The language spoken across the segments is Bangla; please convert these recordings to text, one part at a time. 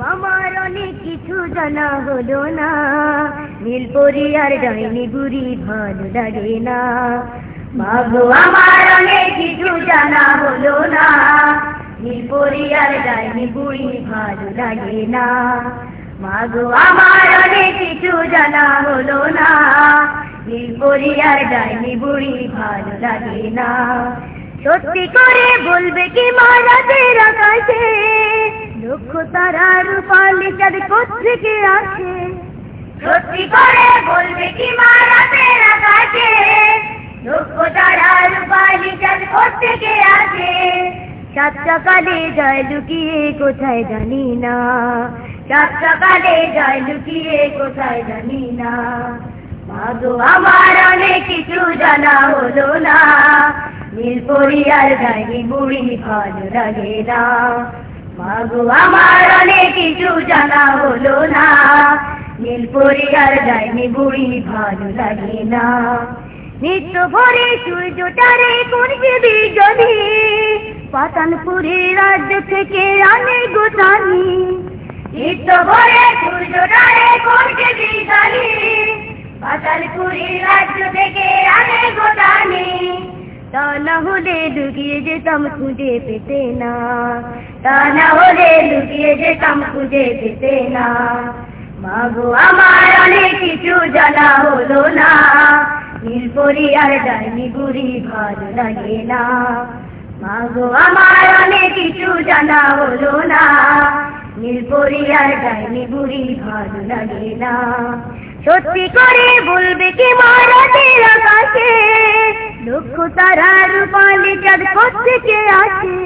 আমার অনেক কিছু জানা হলো না। নীলপরি আর বুড়ি ভালো লাগে না। মাগো আমার অনেক কিছু জানা হলো না। আর ভালো লাগে না। মাগো আমার অনেক কিছু জানা হলো না। আর ভালো লাগে না। সত্যি করে বলবে কি মারাতের আকাশে? লক্ষ তারা রূপালি চাঁদ কোথেকে আসে? সত্যি করে বলবে কি কোথেকে আসে? লুকিয়ে কোথায় জানি না। সাত সকালে যায় লুকিয়ে কোথায় জানি না। মাগো, আমার অনেক কিছু জানা হলো না। নীলপরি আর ডাইনি বুড়ি ভালো লাগে না। মাগো আমার অনেক কিছু জানা হলো না। নীলপরি আর ডাইনি বুড়ি, ভালো লাগে না। নিত্য ভরে সূর্যটারে করছে বিজনী। পাতানপুরি রাজ্য থেকে আনে গোটানি নিত্য ভরে সূর্যটারে করছে বিজনী। রাজ্য থেকে আনে তা না হলে লুকিয়ে যেতাম খুঁজে পেতে না। তা হলে লুকিয়ে যেতাম খুঁজে পেতে না মাগো আমার অনেক কিছু জানা হলো না নীলপরি আর ডাইনি বুড়ি ভালো লাগে না মাগো আমার অনেক কিছু জানা হলো না নীলপরি আর ডাইনি বুড়ি ভালো লাগে না সত্যি করে বলবে কি মারাতের আকাশে লক্ষ তারা রূপালি চাঁদ কোথেকে আসে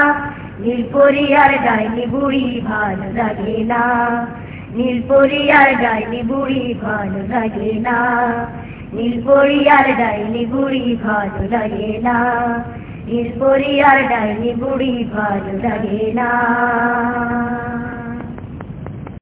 নীলপরি আর ডাইনি বুড়ি ভালো লাগে না। নীলপরি আর ডাইনি বুড়ি ভালো লাগে না। নীলপরি আর ডাইনি বুড়ি ভালো লাগে না। নীলপরি আর ডাইনি বুড়ি ভালো লাগে না।